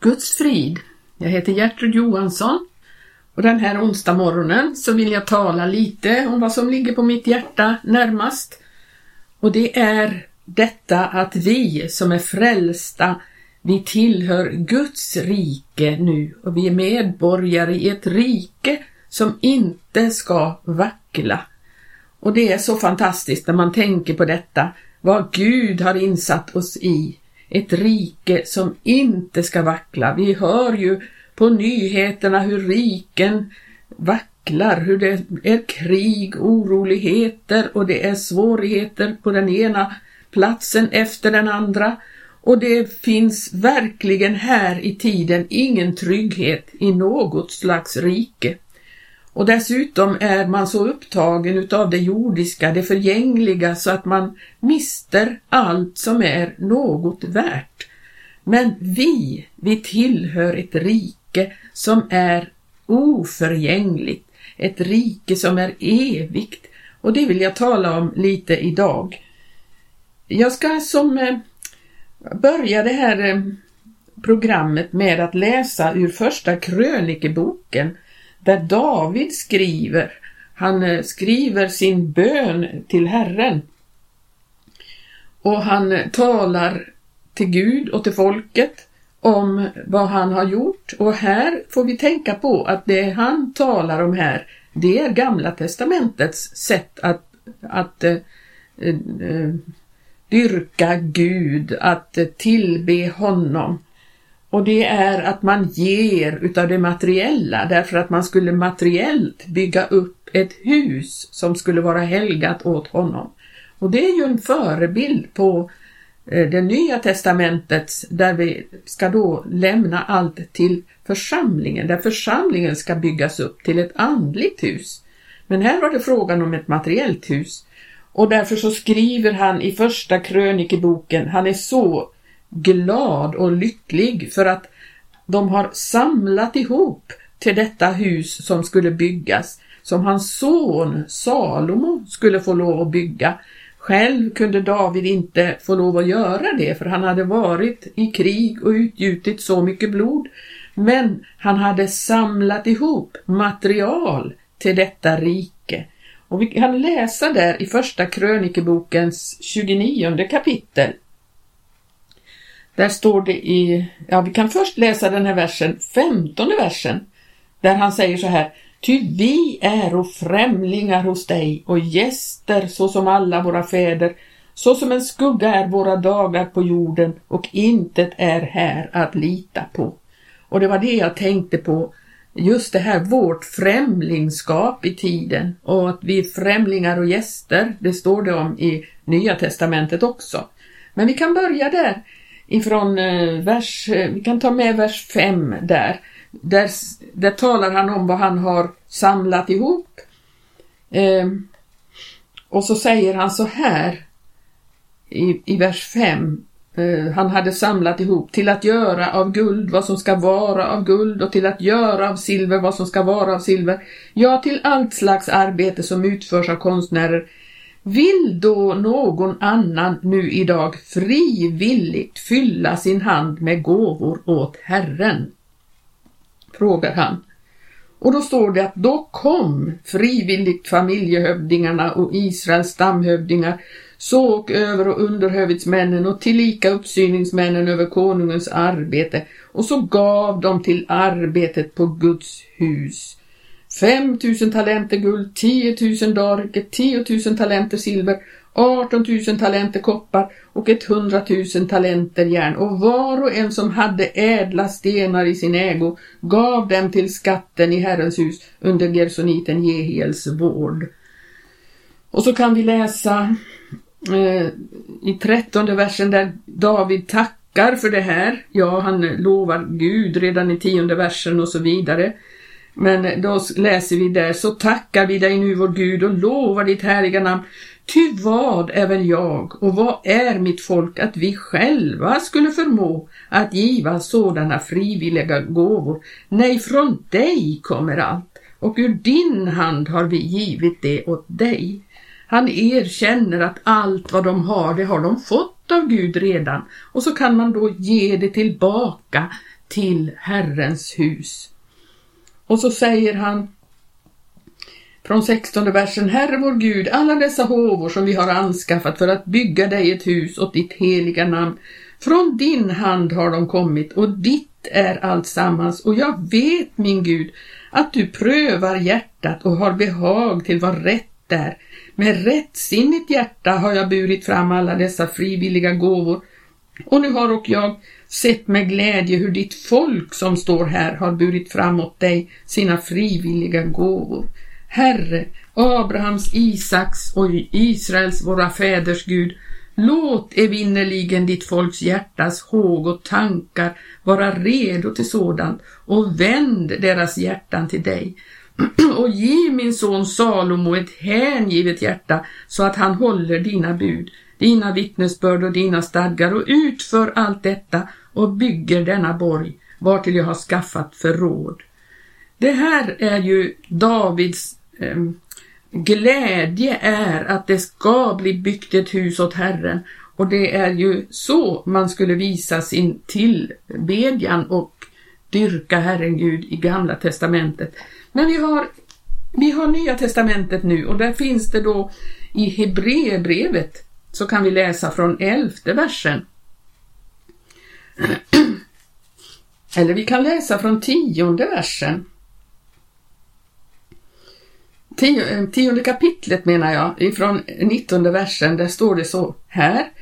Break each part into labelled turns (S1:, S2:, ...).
S1: Guds frid. Jag heter Gertrud Johansson och den här onsdag morgonen så vill jag tala lite om vad som ligger på mitt hjärta närmast. Och det är detta att vi som är frälsta, vi tillhör Guds rike nu och vi är medborgare i ett rike som inte ska vackla. Och det är så fantastiskt när man tänker på detta, vad Gud har insatt oss i ett rike som inte ska vackla. Vi hör ju på nyheterna hur riken vacklar, hur det är krig, oroligheter och det är svårigheter på den ena platsen efter den andra. Och det finns verkligen här i tiden ingen trygghet i något slags rike. Och dessutom är man så upptagen utav det jordiska, det förgängliga, så att man mister allt som är något värt. Men vi, vi tillhör ett rike som är oförgängligt, ett rike som är evigt. Och det vill jag tala om lite idag. Jag ska som eh, börja det här eh, programmet med att läsa ur första krönikeboken där David skriver. Han eh, skriver sin bön till Herren. Och han eh, talar till Gud och till folket om vad han har gjort. Och här får vi tänka på att det han talar om här, det är Gamla testamentets sätt att, att eh, eh, eh dyrka Gud, att tillbe honom. Och det är att man ger utav det materiella därför att man skulle materiellt bygga upp ett hus som skulle vara helgat åt honom. Och det är ju en förebild på eh, det nya testamentets där vi ska då lämna allt till församlingen, där församlingen ska byggas upp till ett andligt hus. Men här var det frågan om ett materiellt hus. Och därför så skriver han i första krönikeboken, han är så glad och lycklig för att de har samlat ihop till detta hus som skulle byggas, som hans son Salomo skulle få lov att bygga. Själv kunde David inte få lov att göra det för han hade varit i krig och utgjutit så mycket blod. Men han hade samlat ihop material till detta rike. Och vi kan läsa där i första krönikebokens 29 kapitel där står det i, ja vi kan först läsa den här versen, femtonde versen, där han säger så här, Ty vi är och främlingar hos dig och gäster såsom alla våra fäder, så som en skugga är våra dagar på jorden och intet är här att lita på. Och det var det jag tänkte på, just det här vårt främlingskap i tiden och att vi är främlingar och gäster, det står det om i Nya Testamentet också. Men vi kan börja där ifrån eh, vers, eh, vi kan ta med vers 5 där. där. Där talar han om vad han har samlat ihop. Ehm, och så säger han så här i, i vers 5. Eh, han hade samlat ihop till att göra av guld vad som ska vara av guld och till att göra av silver vad som ska vara av silver. Ja, till allt slags arbete som utförs av konstnärer vill då någon annan nu idag frivilligt fylla sin hand med gåvor åt Herren? Frågar han. Och då står det att då kom frivilligt familjehövdingarna och Israels stamhövdingar, såg över och underhövitsmännen och tillika uppsyningsmännen över konungens arbete och så gav de till arbetet på Guds hus 5 000 talenter guld, 10 000 dariker, 10 000 talenter silver, 18 000 talenter koppar och 100 000 talenter järn och var och en som hade ädla stenar i sin ägo gav dem till skatten i Herrens hus under gersoniten Jehiels vård. Och så kan vi läsa eh, i trettonde versen där David tackar för det här. Ja, han lovar Gud redan i tionde versen och så vidare. Men då läser vi där, så tackar vi dig nu vår Gud och lovar ditt härliga namn. Ty vad är väl jag och vad är mitt folk att vi själva skulle förmå att giva sådana frivilliga gåvor? Nej, från dig kommer allt och ur din hand har vi givit det åt dig. Han erkänner att allt vad de har, det har de fått av Gud redan och så kan man då ge det tillbaka till Herrens hus. Och så säger han från 16 versen, Herre vår Gud, alla dessa håvor som vi har anskaffat för att bygga dig ett hus åt ditt heliga namn, från din hand har de kommit och ditt är alltsammans och jag vet min Gud att du prövar hjärtat och har behag till vad rätt är. Med rättsinnigt hjärta har jag burit fram alla dessa frivilliga gåvor och nu har och jag sett med glädje hur ditt folk som står här har burit framåt dig sina frivilliga gåvor. Herre, Abrahams, Isaks och Israels, våra fäders Gud, låt evinnerligen ditt folks hjärtas håg och tankar vara redo till sådant och vänd deras hjärtan till dig. Och ge min son Salomo ett hängivet hjärta så att han håller dina bud, dina vittnesbörd och dina stadgar och utför allt detta och bygger denna borg vartill jag har skaffat förråd. Det här är ju Davids eh, glädje är att det ska bli byggt ett hus åt Herren och det är ju så man skulle visa sin tillbedjan och dyrka Herren Gud i Gamla Testamentet. Men vi har, vi har Nya Testamentet nu och där finns det då i Hebreerbrevet så kan vi läsa från elfte versen. Eller vi kan läsa från tionde versen. Tio, eh, tionde kapitlet menar jag, ifrån nittonde versen, där står det så här.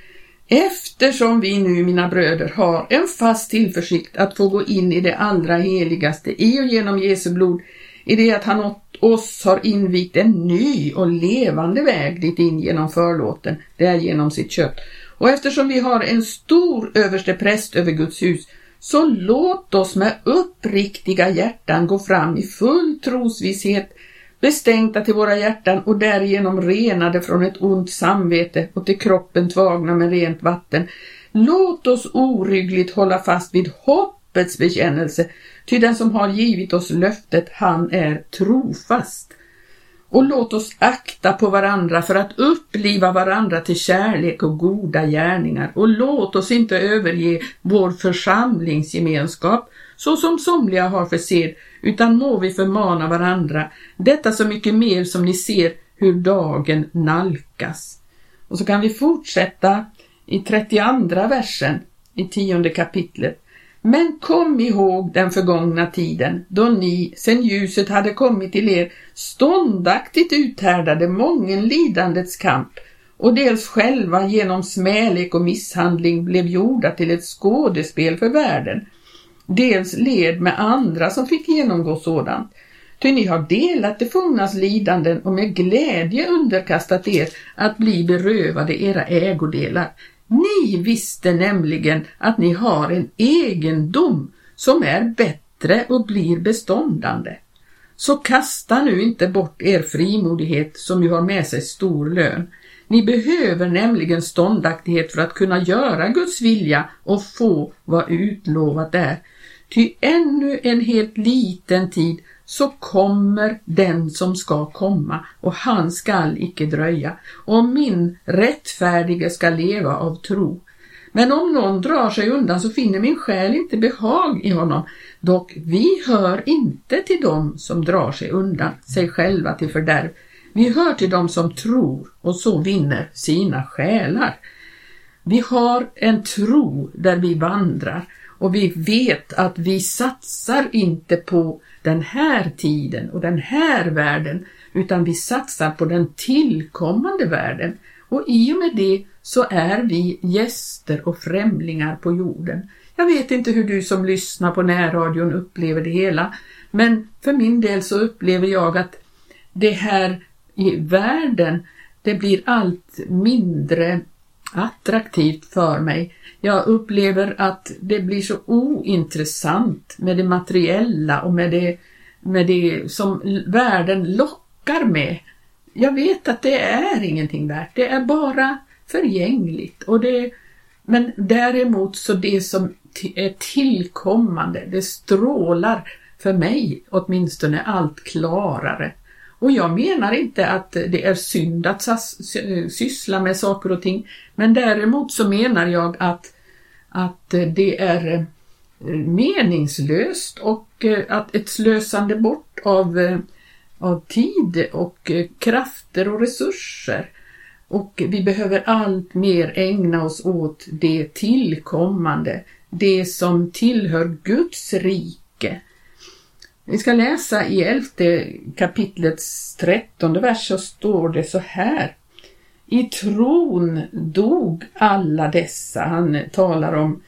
S1: Eftersom vi nu, mina bröder, har en fast tillförsikt att få gå in i det allra heligaste i och genom Jesu blod, i det att han åt oss har invigt en ny och levande väg dit in genom förlåten, där genom sitt kött. Och eftersom vi har en stor överste präst över Guds hus, så låt oss med uppriktiga hjärtan gå fram i full trosvisshet bestänkta till våra hjärtan och därigenom renade från ett ont samvete och till kroppen tvagna med rent vatten. Låt oss oryggligt hålla fast vid hopp hoppets bekännelse, ty den som har givit oss löftet, han är trofast. Och låt oss akta på varandra för att uppliva varandra till kärlek och goda gärningar och låt oss inte överge vår församlingsgemenskap så som somliga har för sed, utan må vi förmana varandra, detta så mycket mer som ni ser hur dagen nalkas. Och så kan vi fortsätta i 32 versen i tionde kapitlet. Men kom ihåg den förgångna tiden då ni, sen ljuset hade kommit till er, ståndaktigt uthärdade mången lidandets kamp och dels själva genom smälek och misshandling blev gjorda till ett skådespel för världen dels led med andra som fick genomgå sådant. Ty ni har delat det fångnas lidanden och med glädje underkastat er att bli berövade era ägodelar. Ni visste nämligen att ni har en egendom som är bättre och blir beståndande. Så kasta nu inte bort er frimodighet som ju har med sig stor lön. Ni behöver nämligen ståndaktighet för att kunna göra Guds vilja och få vad utlovat är. Ty ännu en helt liten tid så kommer den som ska komma och han skall icke dröja och min rättfärdige ska leva av tro. Men om någon drar sig undan så finner min själ inte behag i honom. Dock vi hör inte till dem som drar sig undan sig själva till fördärv. Vi hör till dem som tror och så vinner sina själar. Vi har en tro där vi vandrar och vi vet att vi satsar inte på den här tiden och den här världen utan vi satsar på den tillkommande världen. Och i och med det så är vi gäster och främlingar på jorden. Jag vet inte hur du som lyssnar på närradion upplever det hela, men för min del så upplever jag att det här i världen, det blir allt mindre attraktivt för mig. Jag upplever att det blir så ointressant med det materiella och med det, med det som världen lockar med. Jag vet att det är ingenting värt, det är bara förgängligt. Och det, men däremot så det som är tillkommande, det strålar för mig åtminstone allt klarare. Och jag menar inte att det är synd att syssla med saker och ting, men däremot så menar jag att, att det är eh, meningslöst och eh, att ett slösande bort av, eh, av tid och krafter och resurser. Och vi behöver allt mer ägna oss åt det tillkommande, det som tillhör Guds rike. Vi ska läsa i elfte kapitlets trettonde vers så står det så här. I tron dog alla dessa, han talar om